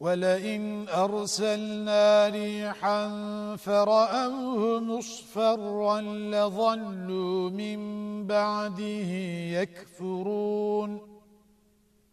ولئن أرسلنا ريحا فرأوه مصفرا لظلوا من بعده يكفرون.